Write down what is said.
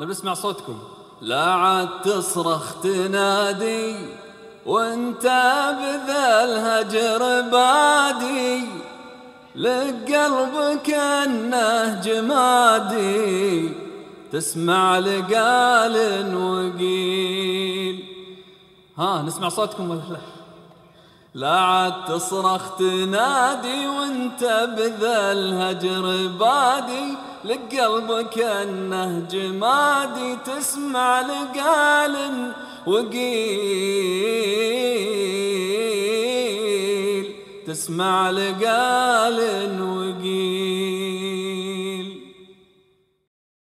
نبي نسمع صوتكم. لا عاد تصرخ تنادي وانت بذا الهجر بادي لقلبك انه جمادي تسمع لقال وقيل. ها نسمع صوتكم ولا لا؟ لا عاد تصرخ تنادي وانت بذا الهجر بادي لقلبك انه جمادي تسمع لقال وقيل. تسمع لقال وقيل.